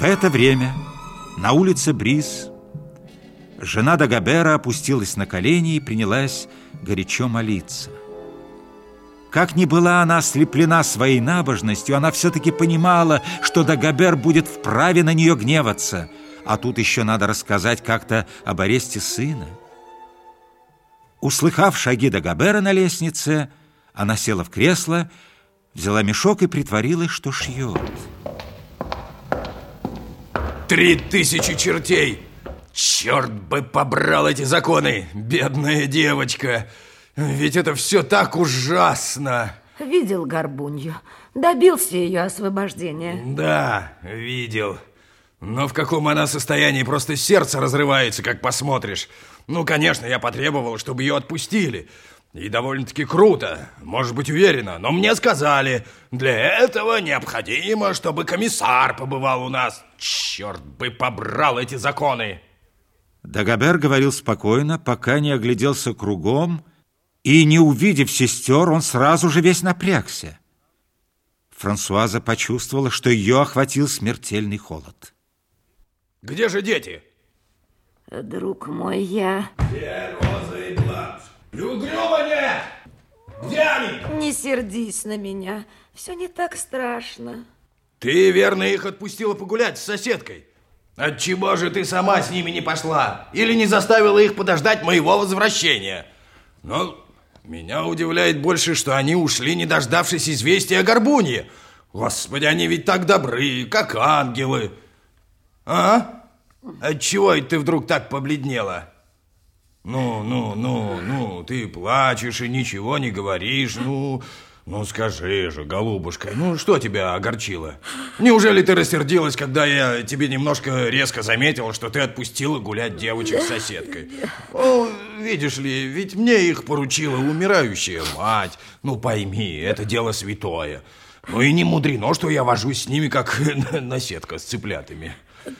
В это время на улице Бриз жена Дагобера опустилась на колени и принялась горячо молиться. Как ни была она ослеплена своей набожностью, она все-таки понимала, что Дагобер будет вправе на нее гневаться. А тут еще надо рассказать как-то об аресте сына. Услыхав шаги Дагобера на лестнице, она села в кресло, взяла мешок и притворилась, что шьет. Три тысячи чертей! Черт бы побрал эти законы, бедная девочка! Ведь это все так ужасно! Видел Горбунью, добился ее освобождения. Да, видел. Но в каком она состоянии, просто сердце разрывается, как посмотришь. Ну, конечно, я потребовал, чтобы ее отпустили. И довольно-таки круто, может быть уверена. Но мне сказали, для этого необходимо, чтобы комиссар побывал у нас. Черт бы побрал эти законы! Дагобер говорил спокойно, пока не огляделся кругом, и, не увидев сестер, он сразу же весь напрягся. Франсуаза почувствовала, что ее охватил смертельный холод. Где же дети? Друг мой, я... Где Роза и Бланш? И угрюмо нет! Где они? Не сердись на меня. Все не так страшно. Ты, верно, их отпустила погулять с соседкой? Отчего же ты сама с ними не пошла? Или не заставила их подождать моего возвращения? Но меня удивляет больше, что они ушли, не дождавшись известия о Горбунье. Господи, они ведь так добры, как ангелы. А? Отчего это ты вдруг так побледнела? Ну, ну, ну, ну, ты плачешь и ничего не говоришь, ну... Ну, скажи же, голубушка, ну что тебя огорчило? Неужели ты рассердилась, когда я тебе немножко резко заметил, что ты отпустила гулять девочек с соседкой? Ну, видишь ли, ведь мне их поручила умирающая мать. Ну, пойми, это дело святое. Ну и не мудрено, что я вожусь с ними, как наседка с цыплятами.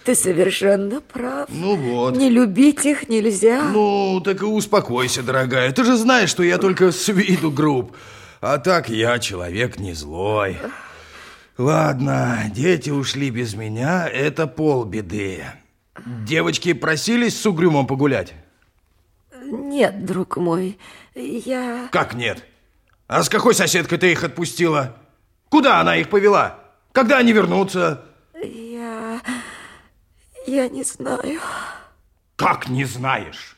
Ты совершенно прав. Ну вот. Не любить их нельзя. Ну, так и успокойся, дорогая. Ты же знаешь, что я только с виду груб. А так я человек не злой. Ладно, дети ушли без меня, это полбеды. Девочки просились с угрюмом погулять? Нет, друг мой, я... Как нет? А с какой соседкой ты их отпустила? Куда она их повела? Когда они вернутся? Я... я не знаю. Как не знаешь?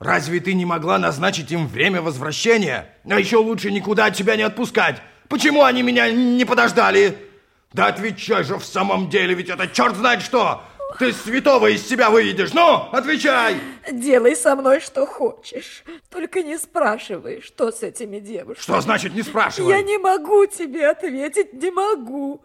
Разве ты не могла назначить им время возвращения? А еще лучше никуда от тебя не отпускать. Почему они меня не подождали? Да отвечай же в самом деле, ведь это черт знает что. Ты святого из себя выведешь. Ну, отвечай. Делай со мной что хочешь. Только не спрашивай, что с этими девушками. Что значит не спрашивай? Я не могу тебе ответить, не могу.